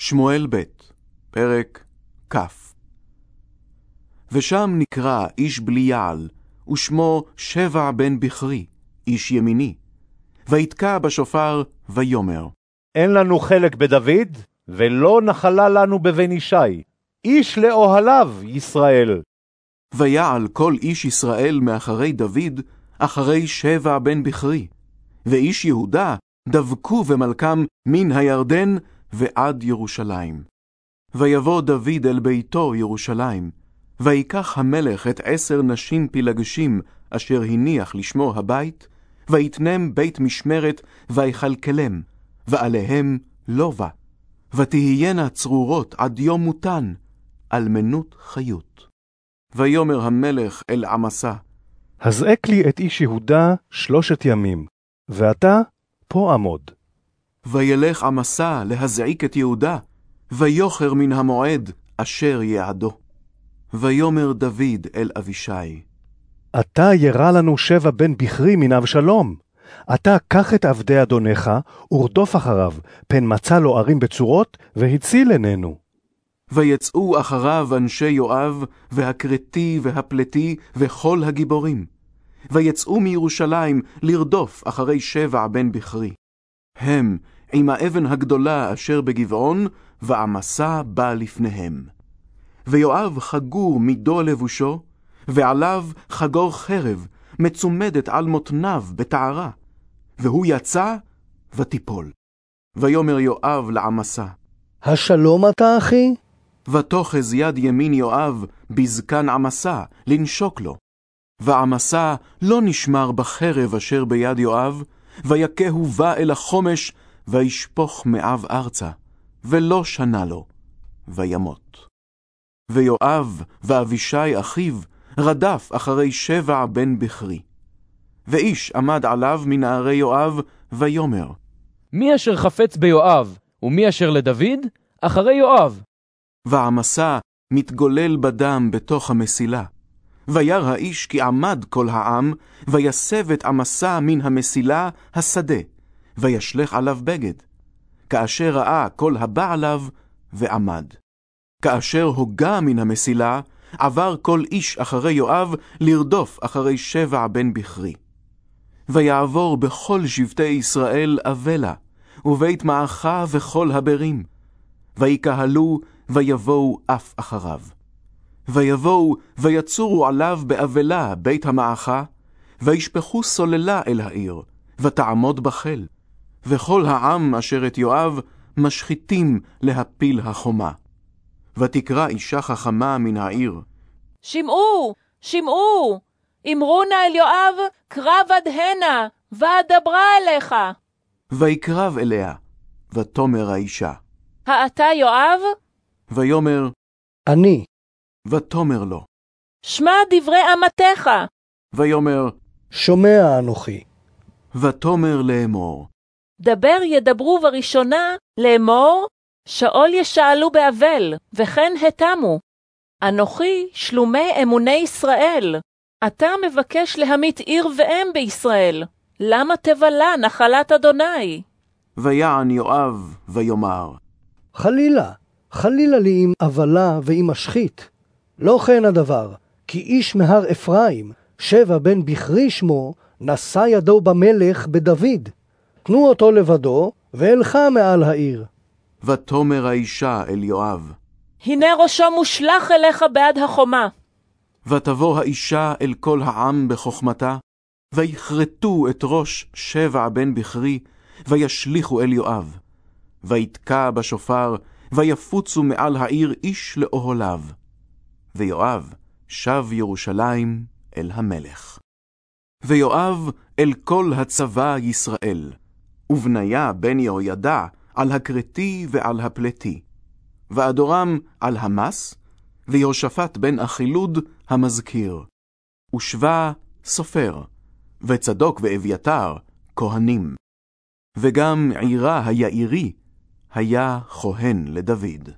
שמואל ב', פרק כ. ושם נקרא איש בליעל, ושמו שבע בן בכרי, איש ימיני. ויתקע בשופר, ויאמר, אין לנו חלק בדוד, ולא נחלה לנו בבן ישי. איש לאוהליו, ישראל. ויעל כל איש ישראל מאחרי דוד, אחרי שבע בן בכרי. ואיש יהודה דבקו במלכם מן הירדן ועד ירושלים. ויבוא דוד אל ביתו ירושלים, ויקח המלך את עשר נשים פילגשים, אשר הניח לשמו הבית, ויתנם בית משמרת, ויכלכלם, ועליהם לא בא. ותהיינה צרורות עד יום מותן, אלמנות חיות. ויאמר המלך אל עמסה, הזעק לי את איש יהודה שלושת ימים, ואתה פה עמוד. וילך עמסה להזעיק את יהודה, ויוכר מן המועד אשר יעדו. ויאמר דוד אל אבישי, אתה ירא לנו שבע בן בכרי מן אבשלום. אתה קח את עבדי אדונך, ורדוף אחריו, פן מצא לו ערים בצורות, והציל עינינו. ויצאו אחריו אנשי יואב, והכרתי והפלתי, וכל הגיבורים. ויצאו מירושלים לרדוף אחרי שבע בן בכרי. הם עם האבן הגדולה אשר בגבעון, ועמסה בא לפניהם. ויואב חגור מידו לבושו, ועליו חגור חרב, מצומדת על מותניו בתערה. והוא יצא, ותיפול. ויאמר יואב לעמסה, השלום אתה, אחי? ותאחז יד ימין יואב בזקן עמסה, לנשוק לו. ועמסה לא נשמר בחרב אשר ביד יואב, ויכהו בא אל החומש, וישפוך מאב ארצה, ולא שנה לו, וימות. ויואב ואבישי אחיו רדף אחרי שבע בן בכרי. ואיש עמד עליו מנערי יואב, ויאמר, מי אשר חפץ ביואב, ומי אשר לדוד? אחרי יואב. ועמסה מתגולל בדם בתוך המסילה. וירא האיש כי עמד כל העם, ויסב את עמסה מן המסילה השדה, וישלך עליו בגד. כאשר ראה כל הבא עליו, ועמד. כאשר הוגה מן המסילה, עבר כל איש אחרי יואב לרדוף אחרי שבע בן בכרי. ויעבור בכל שבטי ישראל אבלה, ובית מעכה וכל הברים. ויקהלו, ויבואו אף אחריו. ויבואו, ויצורו עליו באבלה בית המעכה, וישפכו סוללה אל העיר, ותעמוד בחיל. וכל העם אשר את יואב משחיתים להפיל החומה. ותקרא אישה חכמה מן העיר, שמעו, שמעו, אמרו נא אל יואב, קרב עד הנה, ואדברה אליך. ויקרב אליה, ותאמר האישה. האתה יואב? ויאמר, אני. ותאמר לו. שמע דברי אמתך. ויאמר, שומע אנוכי. ותאמר לאמור. דבר ידברו בראשונה לאמור, שאול ישאלו באבל, וכן התמו. אנוכי שלומי אמוני ישראל. אתה מבקש להמית עיר ואם בישראל. למה תבלע נחלת אדוני? ויען יואב, ויאמר, חלילה, חלילה לי עם אבלה ועם משחית. לא כן הדבר, כי איש מהר אפרים, שבע בן בכרי שמו, נשא ידו במלך בדוד. תנו אותו לבדו, ואלכה מעל העיר. ותאמר האישה אל יואב. הנה ראשו מושלך אליך בעד החומה. ותבוא האישה אל כל העם בחוכמתה, ויכרתו את ראש שבע בן בכרי, וישליכו אל יואב. ויתקע בשופר, ויפוצו מעל העיר איש לאוהליו. ויואב שב ירושלים אל המלך. ויואב אל כל הצבא ישראל, ובניה בן יהוידע על הכרתי ועל הפלתי, ואדורם על המס, ויהושפט בן אחילוד המזכיר, ושבא סופר, וצדוק ואביתר כהנים, וגם עירה היעירי היה כהן לדוד.